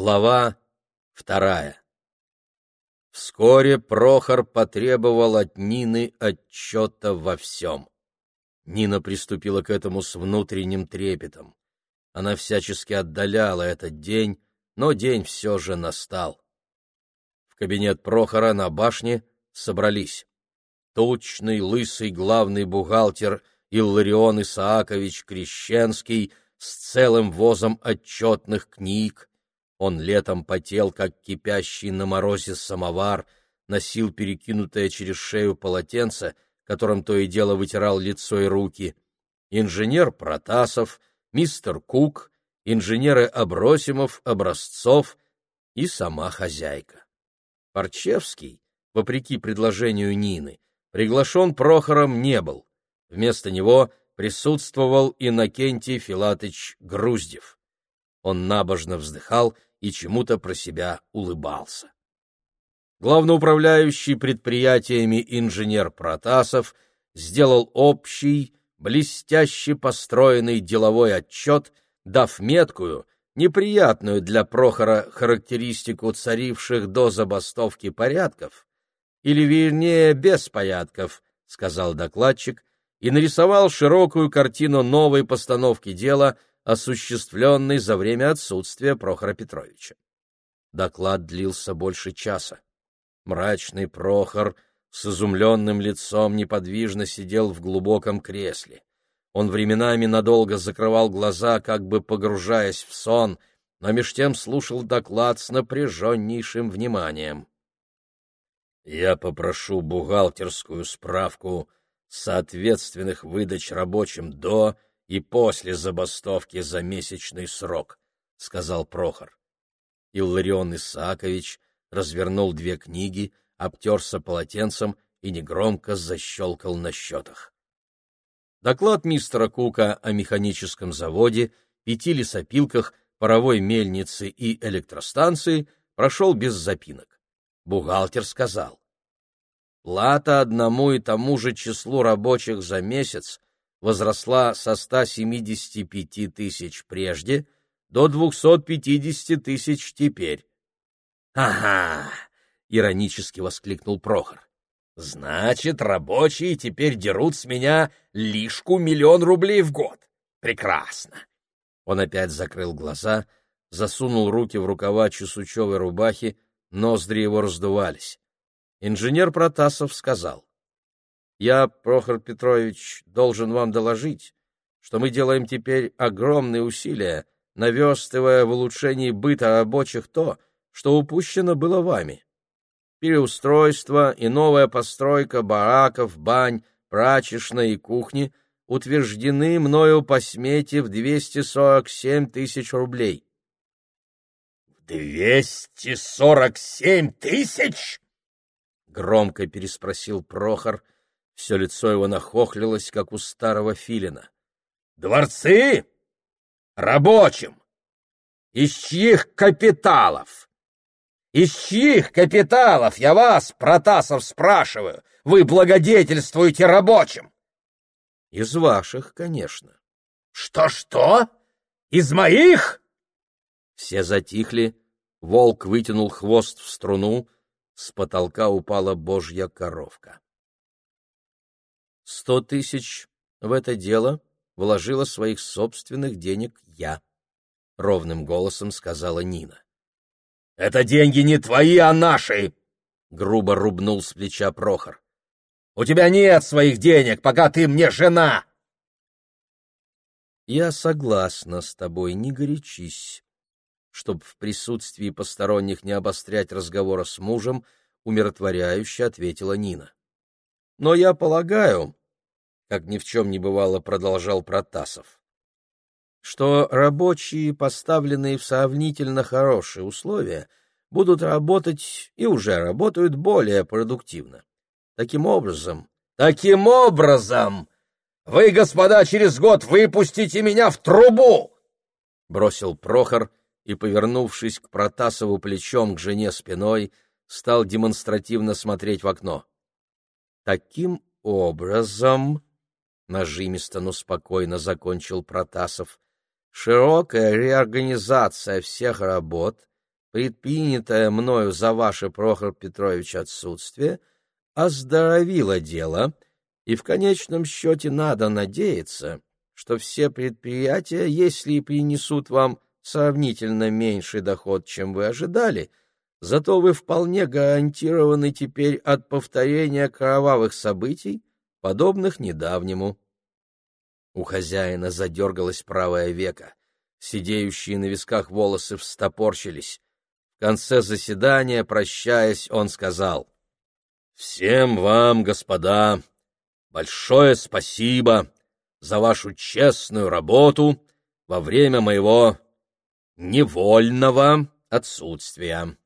Глава вторая Вскоре Прохор потребовал от Нины отчета во всем. Нина приступила к этому с внутренним трепетом. Она всячески отдаляла этот день, но день все же настал. В кабинет Прохора на башне собрались тучный, лысый главный бухгалтер Илларион Исаакович Крещенский с целым возом отчетных книг, он летом потел, как кипящий на морозе самовар, носил перекинутое через шею полотенце, которым то и дело вытирал лицо и руки. Инженер Протасов, мистер Кук, инженеры Абросимов, Образцов и сама хозяйка. Парчевский, вопреки предложению Нины, приглашен Прохором не был. Вместо него присутствовал Иннокентий Филатыч Груздев. Он набожно вздыхал и чему-то про себя улыбался. Главноуправляющий предприятиями инженер Протасов сделал общий, блестяще построенный деловой отчет, дав меткую, неприятную для Прохора характеристику царивших до забастовки порядков, или, вернее, беспорядков, — сказал докладчик, и нарисовал широкую картину новой постановки дела — осуществленный за время отсутствия Прохора Петровича. Доклад длился больше часа. Мрачный Прохор с изумленным лицом неподвижно сидел в глубоком кресле. Он временами надолго закрывал глаза, как бы погружаясь в сон, но меж тем слушал доклад с напряженнейшим вниманием. «Я попрошу бухгалтерскую справку соответственных выдач рабочим до и после забастовки за месячный срок, — сказал Прохор. Илларион Исаакович развернул две книги, обтерся полотенцем и негромко защелкал на счетах. Доклад мистера Кука о механическом заводе, пяти лесопилках, паровой мельнице и электростанции прошел без запинок. Бухгалтер сказал, «Плата одному и тому же числу рабочих за месяц возросла со 175 тысяч прежде до 250 тысяч теперь. — Ага! — иронически воскликнул Прохор. — Значит, рабочие теперь дерут с меня лишку миллион рублей в год. Прекрасно! Он опять закрыл глаза, засунул руки в рукава чесучевой рубахи, ноздри его раздувались. Инженер Протасов сказал. Я, Прохор Петрович, должен вам доложить, что мы делаем теперь огромные усилия, наверстывая в улучшении быта рабочих то, что упущено было вами. Переустройство и новая постройка бараков, бань, прачечной и кухни утверждены мною по смете в 247 тысяч рублей. «Двести сорок семь тысяч?» — громко переспросил Прохор — все лицо его нахохлилось, как у старого филина. «Дворцы? Рабочим! Из чьих капиталов? Из чьих капиталов, я вас, Протасов, спрашиваю, вы благодетельствуете рабочим?» «Из ваших, конечно». «Что-что? Из моих?» Все затихли, волк вытянул хвост в струну, с потолка упала божья коровка. Сто тысяч в это дело вложила своих собственных денег я, — ровным голосом сказала Нина. — Это деньги не твои, а наши! — грубо рубнул с плеча Прохор. — У тебя нет своих денег, пока ты мне жена! — Я согласна с тобой, не горячись. Чтоб в присутствии посторонних не обострять разговора с мужем, умиротворяюще ответила Нина. — Но я полагаю, как ни в чем не бывало, продолжал Протасов, что рабочие, поставленные в сравнительно хорошие условия, будут работать и уже работают более продуктивно. Таким образом... Таким образом! Вы, господа, через год выпустите меня в трубу! Бросил Прохор и, повернувшись к Протасову плечом к жене спиной, стал демонстративно смотреть в окно. Таким образом, нажимисто, но спокойно закончил Протасов. Широкая реорганизация всех работ предпринятая мною за ваше, Прохор Петрович, отсутствие, оздоровила дело, и в конечном счете надо надеяться, что все предприятия, если и принесут вам сравнительно меньший доход, чем вы ожидали, зато вы вполне гарантированы теперь от повторения кровавых событий, подобных недавнему. У хозяина задергалось правое веко, сидеющие на висках волосы встопорщились. В конце заседания, прощаясь, он сказал, «Всем вам, господа, большое спасибо за вашу честную работу во время моего невольного отсутствия».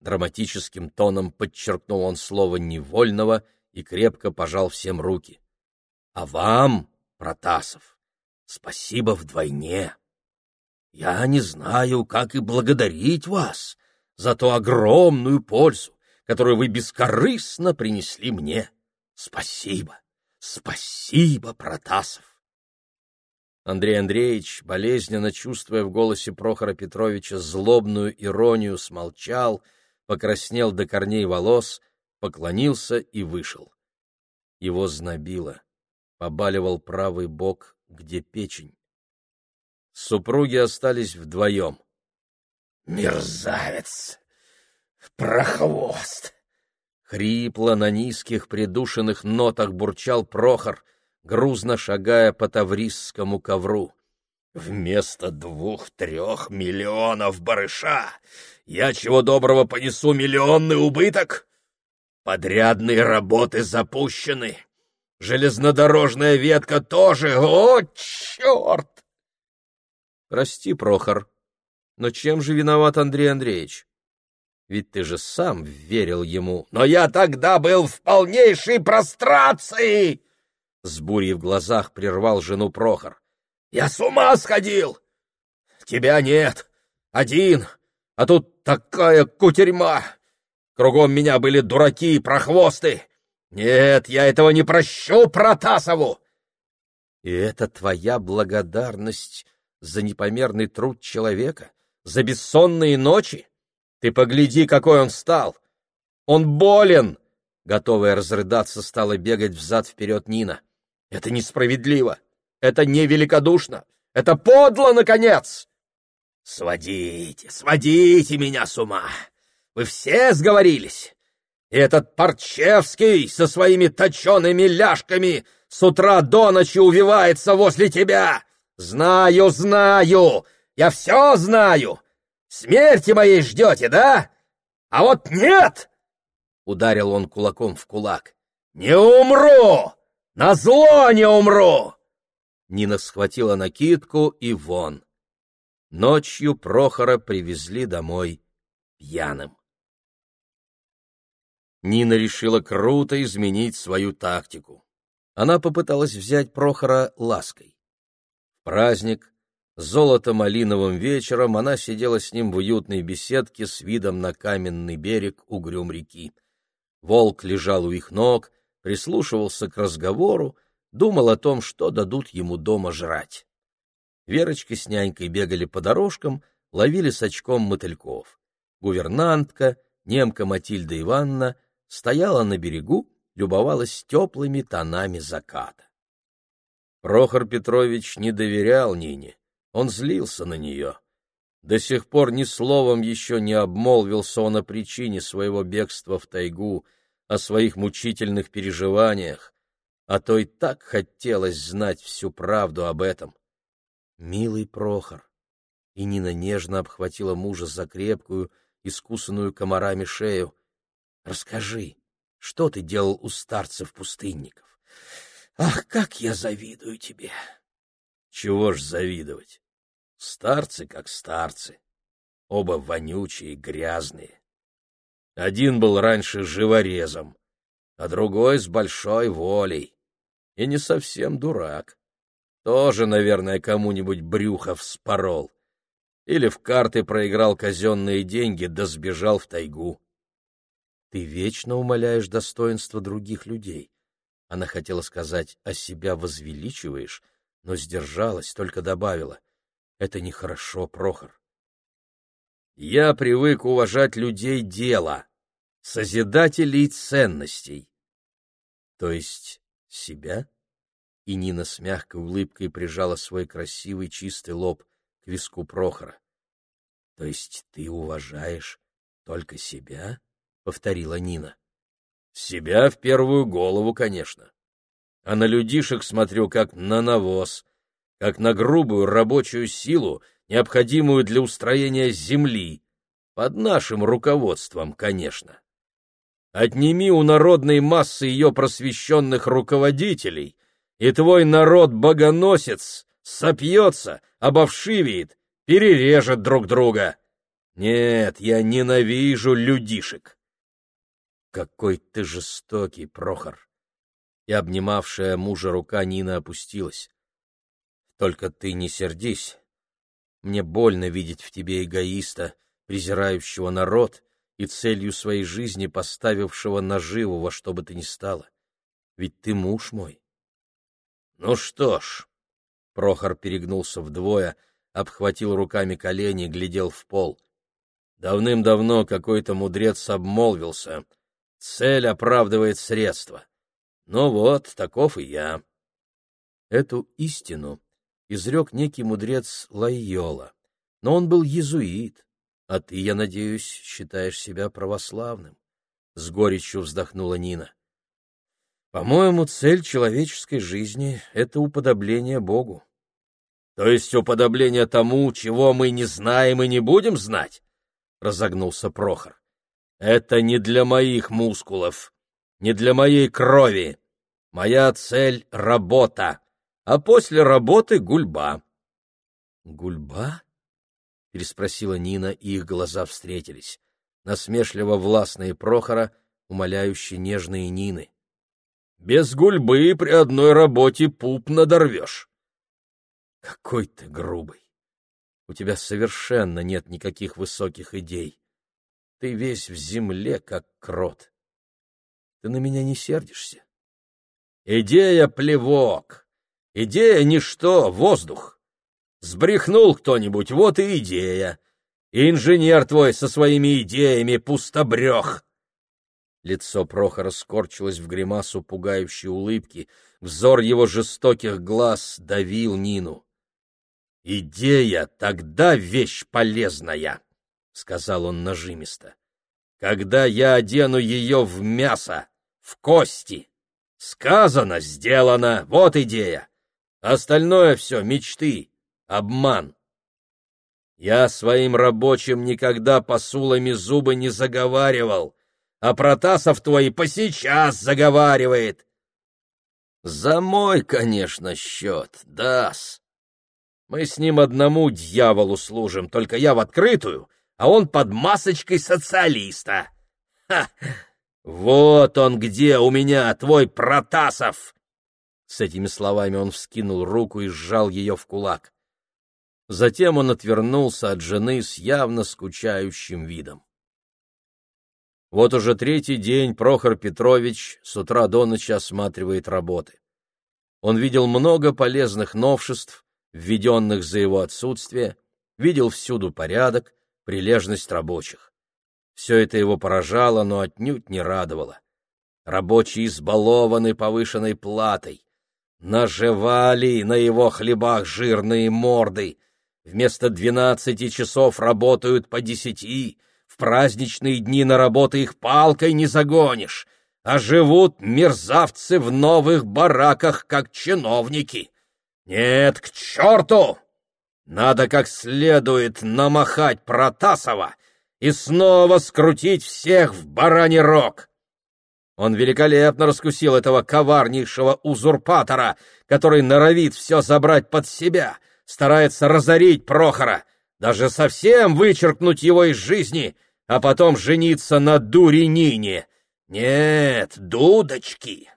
Драматическим тоном подчеркнул он слово «невольного» и крепко пожал всем руки. «А вам, Протасов, спасибо вдвойне. Я не знаю, как и благодарить вас за ту огромную пользу, которую вы бескорыстно принесли мне. Спасибо, спасибо, Протасов. Андрей Андреевич, болезненно чувствуя в голосе Прохора Петровича злобную иронию, смолчал, покраснел до корней волос, поклонился и вышел. Его знобило, побаливал правый бок, где печень. Супруги остались вдвоем. «Мерзавец! Прохвост!» Хрипло на низких придушенных нотах бурчал Прохор, грузно шагая по таврисскому ковру. «Вместо двух-трех миллионов барыша я чего доброго понесу миллионный убыток? Подрядные работы запущены. Железнодорожная ветка тоже. О, черт! Прости, Прохор, но чем же виноват Андрей Андреевич? Ведь ты же сам верил ему. Но я тогда был в полнейшей прострации! С бурей в глазах прервал жену Прохор. Я с ума сходил! Тебя нет, один, а тут такая кутерьма! Кругом меня были дураки и прохвосты. Нет, я этого не прощу Протасову! И это твоя благодарность за непомерный труд человека, за бессонные ночи? Ты погляди, какой он стал! Он болен! Готовая разрыдаться, стала бегать взад-вперед Нина. Это несправедливо! Это невеликодушно! Это подло, наконец! Сводите, сводите меня с ума! Вы все сговорились! И этот Парчевский со своими точеными ляжками с утра до ночи увивается возле тебя! Знаю, знаю! Я все знаю! Смерти моей ждете, да? А вот нет!» Ударил он кулаком в кулак. «Не умру! На зло не умру!» Нина схватила накидку и вон. Ночью Прохора привезли домой пьяным. Нина решила круто изменить свою тактику. Она попыталась взять Прохора лаской праздник, золото-малиновым вечером она сидела с ним в уютной беседке с видом на каменный берег угрюм реки. Волк лежал у их ног, прислушивался к разговору, думал о том, что дадут ему дома жрать. Верочка с нянькой бегали по дорожкам, ловили с очком мотыльков. Гувернантка, немка Матильда Ивановна, стояла на берегу, любовалась теплыми тонами заката. Прохор Петрович не доверял Нине, он злился на нее. До сих пор ни словом еще не обмолвился он о причине своего бегства в тайгу, о своих мучительных переживаниях, а то и так хотелось знать всю правду об этом. «Милый Прохор!» И Нина нежно обхватила мужа за крепкую, искусанную комарами шею. «Расскажи, что ты делал у старцев-пустынников?» Ах, как я завидую тебе! Чего ж завидовать? Старцы как старцы, оба вонючие, грязные. Один был раньше живорезом, а другой с большой волей. И не совсем дурак. Тоже, наверное, кому-нибудь брюхо вспорол. Или в карты проиграл казенные деньги, да сбежал в тайгу. Ты вечно умоляешь достоинства других людей. Она хотела сказать «а себя возвеличиваешь», но сдержалась, только добавила «это нехорошо, Прохор». Я привык уважать людей дела, созидателей ценностей. То есть себя? И Нина с мягкой улыбкой прижала свой красивый чистый лоб к виску Прохора. — То есть ты уважаешь только себя? — повторила Нина. — Себя в первую голову, конечно. А на людишек смотрю как на навоз, как на грубую рабочую силу, необходимую для устроения земли, под нашим руководством, конечно. Отними у народной массы ее просвещенных руководителей, и твой народ-богоносец сопьется, обовшивеет, перережет друг друга. Нет, я ненавижу людишек. Какой ты жестокий, Прохор! И обнимавшая мужа рука Нина опустилась. Только ты не сердись. Мне больно видеть в тебе эгоиста, презирающего народ и целью своей жизни поставившего наживу во что бы то ни стало. Ведь ты муж мой. Ну что ж, Прохор перегнулся вдвое, обхватил руками колени, глядел в пол. Давным-давно какой-то мудрец обмолвился. Цель оправдывает средства. Ну вот, таков и я. Эту истину изрек некий мудрец Лайола, но он был езуит, а ты, я надеюсь, считаешь себя православным. С горечью вздохнула Нина. По-моему, цель человеческой жизни — это уподобление Богу. То есть уподобление тому, чего мы не знаем и не будем знать? Разогнулся Прохор. Это не для моих мускулов, не для моей крови. Моя цель — работа, а после работы — гульба. Гульба? переспросила Нина, и их глаза встретились. Насмешливо властные Прохора, умоляющие нежные Нины. Без гульбы при одной работе пуп надорвешь. Какой ты грубый. У тебя совершенно нет никаких высоких идей. Ты весь в земле, как крот. Ты на меня не сердишься? Идея — плевок. Идея — ничто, воздух. Сбрехнул кто-нибудь, вот и идея. инженер твой со своими идеями пустобрех. Лицо Прохора скорчилось в гримасу пугающей улыбки, взор его жестоких глаз давил Нину. «Идея тогда вещь полезная», — сказал он нажимисто. «Когда я одену ее в мясо, в кости. Сказано, сделано, вот идея. Остальное все мечты, обман. Я своим рабочим никогда посулами зубы не заговаривал, а Протасов твой по сейчас заговаривает. За мой, конечно, счет, дас. Мы с ним одному дьяволу служим, только я в открытую, а он под масочкой социалиста. Ха! Вот он где у меня, твой Протасов! С этими словами он вскинул руку и сжал ее в кулак. Затем он отвернулся от жены с явно скучающим видом. Вот уже третий день Прохор Петрович с утра до ночи осматривает работы. Он видел много полезных новшеств, введенных за его отсутствие, видел всюду порядок, прилежность рабочих. Все это его поражало, но отнюдь не радовало. Рабочие избалованы повышенной платой, наживали на его хлебах жирные морды, вместо двенадцати часов работают по десяти, в праздничные дни на работу их палкой не загонишь, а живут мерзавцы в новых бараках, как чиновники. Нет, к черту! Надо как следует намахать Протасова и снова скрутить всех в бараний рог. Он великолепно раскусил этого коварнейшего узурпатора, который норовит все забрать под себя, старается разорить Прохора, даже совсем вычеркнуть его из жизни а потом жениться на дуре Нине. Нет, дудочки.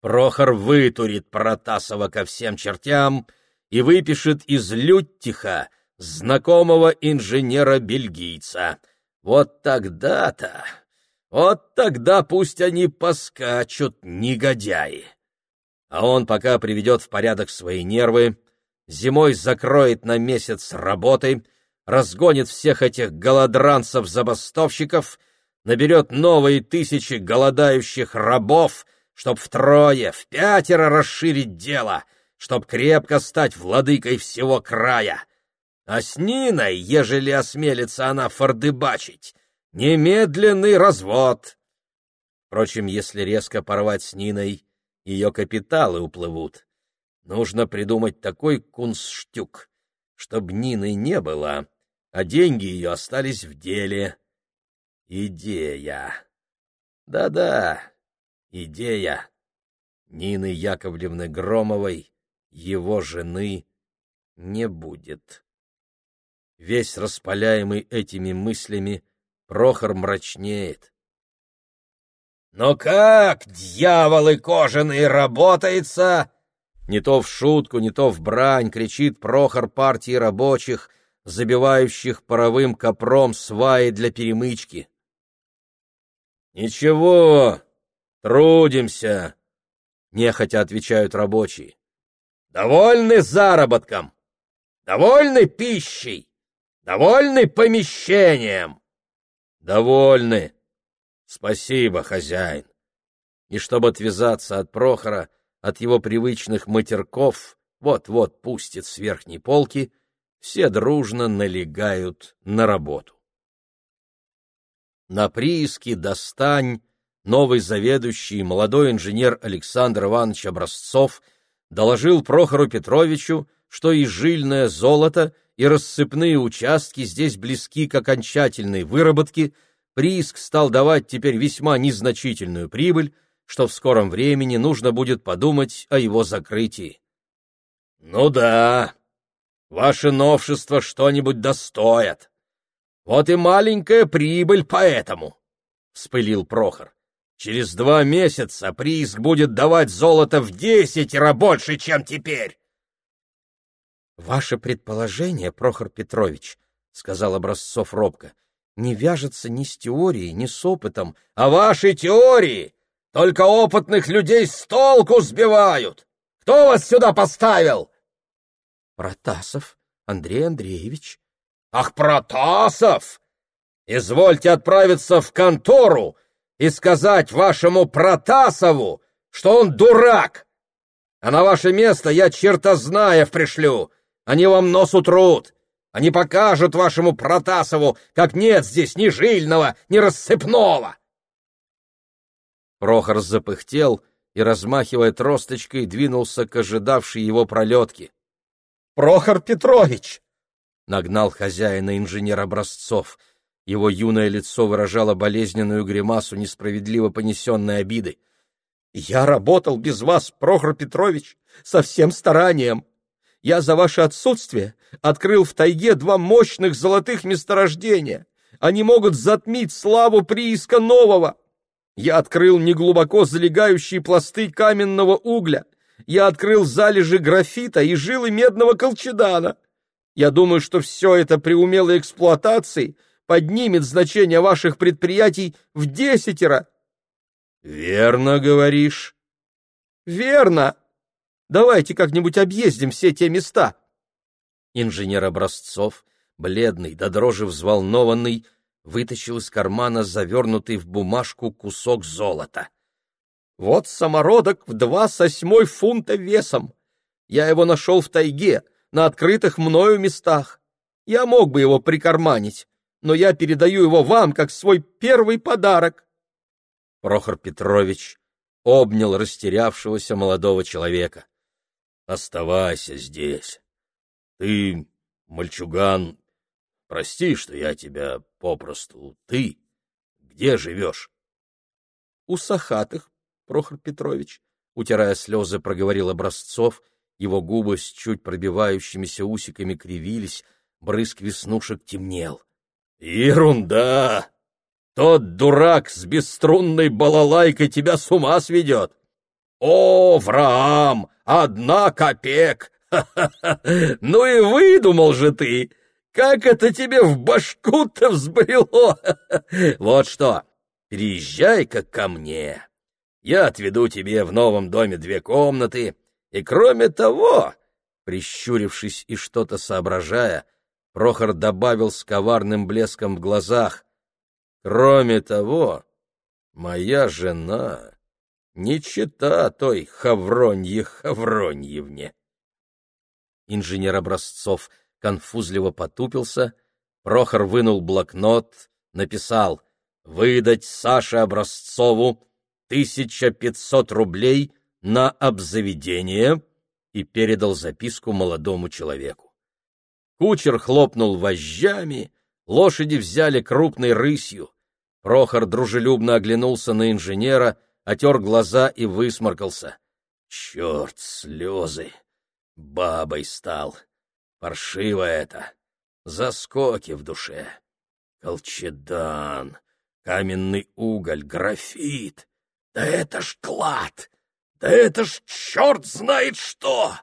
Прохор вытурит Протасова ко всем чертям и выпишет из Люттиха знакомого инженера-бельгийца. Вот тогда-то, вот тогда пусть они поскачут, негодяи. А он пока приведет в порядок свои нервы, зимой закроет на месяц работы — разгонит всех этих голодранцев-забастовщиков, наберет новые тысячи голодающих рабов, чтоб втрое, в пятеро расширить дело, чтоб крепко стать владыкой всего края. А с Ниной, ежели осмелится она фордыбачить, немедленный развод. Впрочем, если резко порвать с Ниной, ее капиталы уплывут. Нужно придумать такой кунстштюк, чтоб Нины не было, а деньги ее остались в деле. Идея. Да-да, идея. Нины Яковлевны Громовой, его жены, не будет. Весь распаляемый этими мыслями, Прохор мрачнеет. «Но как, дьяволы кожаные, работается?» Не то в шутку, не то в брань кричит Прохор партии рабочих, забивающих паровым копром сваи для перемычки. «Ничего, трудимся», — нехотя отвечают рабочие. «Довольны заработком? Довольны пищей? Довольны помещением?» «Довольны. Спасибо, хозяин». И чтобы отвязаться от Прохора, от его привычных матерков, вот-вот пустит с верхней полки, все дружно налегают на работу. На прииске «Достань» новый заведующий, молодой инженер Александр Иванович Образцов доложил Прохору Петровичу, что и жильное золото, и рассыпные участки здесь близки к окончательной выработке, прииск стал давать теперь весьма незначительную прибыль, что в скором времени нужно будет подумать о его закрытии. — Ну да, ваши новшества что-нибудь достоят. Вот и маленькая прибыль поэтому, — вспылил Прохор. Через два месяца прииск будет давать золото в десятеро больше, чем теперь. — Ваше предположение, Прохор Петрович, — сказал Образцов робко, — не вяжется ни с теорией, ни с опытом. — А ваши теории только опытных людей с толку сбивают. Кто вас сюда поставил? Протасов Андрей Андреевич. Ах, Протасов! Извольте отправиться в контору и сказать вашему Протасову, что он дурак. А на ваше место я чертознаев пришлю. Они вам нос утрут. Они покажут вашему Протасову, как нет здесь ни жильного, ни рассыпного. Прохор запыхтел и, размахивая тросточкой, двинулся к ожидавшей его пролетке. — Прохор Петрович! — нагнал хозяина инженер Образцов. Его юное лицо выражало болезненную гримасу несправедливо понесенной обиды. — Я работал без вас, Прохор Петрович, со всем старанием. Я за ваше отсутствие открыл в тайге два мощных золотых месторождения. Они могут затмить славу прииска нового. Я открыл неглубоко залегающие пласты каменного угля. Я открыл залежи графита и жилы медного колчедана. Я думаю, что все это при умелой эксплуатации поднимет значение ваших предприятий в десятеро. — Верно говоришь. — Верно. Давайте как-нибудь объездим все те места. Инженер Образцов, бледный, до дрожи взволнованный, вытащил из кармана завернутый в бумажку кусок золота. «Вот самородок в два с осьмой фунта весом. Я его нашел в тайге, на открытых мною местах. Я мог бы его прикарманить, но я передаю его вам как свой первый подарок». Прохор Петрович обнял растерявшегося молодого человека. «Оставайся здесь. Ты, мальчуган, Прости, что я тебя попросту... Ты где живешь? — У Сахатых, Прохор Петрович, — утирая слезы, проговорил Образцов. Его губы с чуть пробивающимися усиками кривились, брызг веснушек темнел. — Ерунда! Тот дурак с бесструнной балалайкой тебя с ума сведет! О, Враам, одна копеек! Ну и выдумал же ты! Как это тебе в башку-то взбрело? Вот что, переезжай-ка ко мне. Я отведу тебе в новом доме две комнаты, и кроме того, прищурившись и что-то соображая, Прохор добавил с коварным блеском в глазах. Кроме того, моя жена не чита той Хавронье Хавроньевне. Инженер Образцов конфузливо потупился, Прохор вынул блокнот, написал «Выдать Саше Образцову тысяча пятьсот рублей на обзаведение» и передал записку молодому человеку. Кучер хлопнул вожжами, лошади взяли крупной рысью. Прохор дружелюбно оглянулся на инженера, отер глаза и высморкался. Черт, слезы! Бабой стал. Паршиво это. Заскоки в душе. Колчедан, каменный уголь, графит. Да это ж клад! Да это ж черт знает что!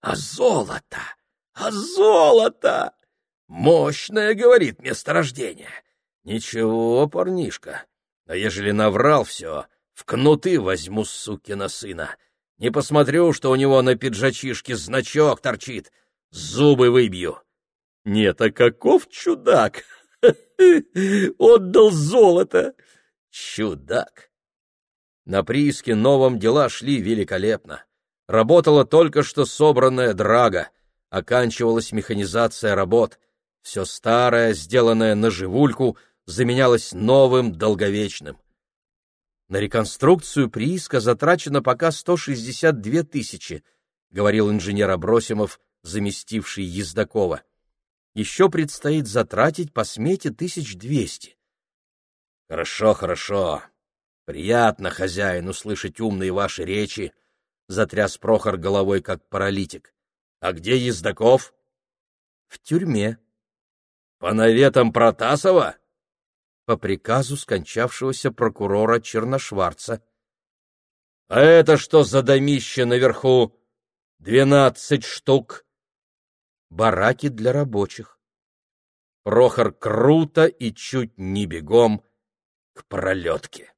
А золото! А золото! Мощное, говорит, месторождение. Ничего, парнишка. А ежели наврал все, в кнуты возьму сукина сына. Не посмотрю, что у него на пиджачишке значок торчит. Зубы выбью. Нет, а каков чудак! Отдал золото! Чудак! На прииске новом дела шли великолепно. Работала только что собранная драга, оканчивалась механизация работ. Все старое, сделанное на живульку, заменялось новым, долговечным. На реконструкцию прииска затрачено пока 162 тысячи, говорил инженер Абросимов, заместивший Ездакова. Еще предстоит затратить по смете тысяч двести. Хорошо, хорошо. Приятно, хозяин, услышать умные ваши речи, затряс Прохор головой, как паралитик. А где Ездаков? В тюрьме. По наветам Протасова? По приказу скончавшегося прокурора Черношварца. А это что за домище наверху? Двенадцать штук. Бараки для рабочих. Прохор круто и чуть не бегом к пролетке.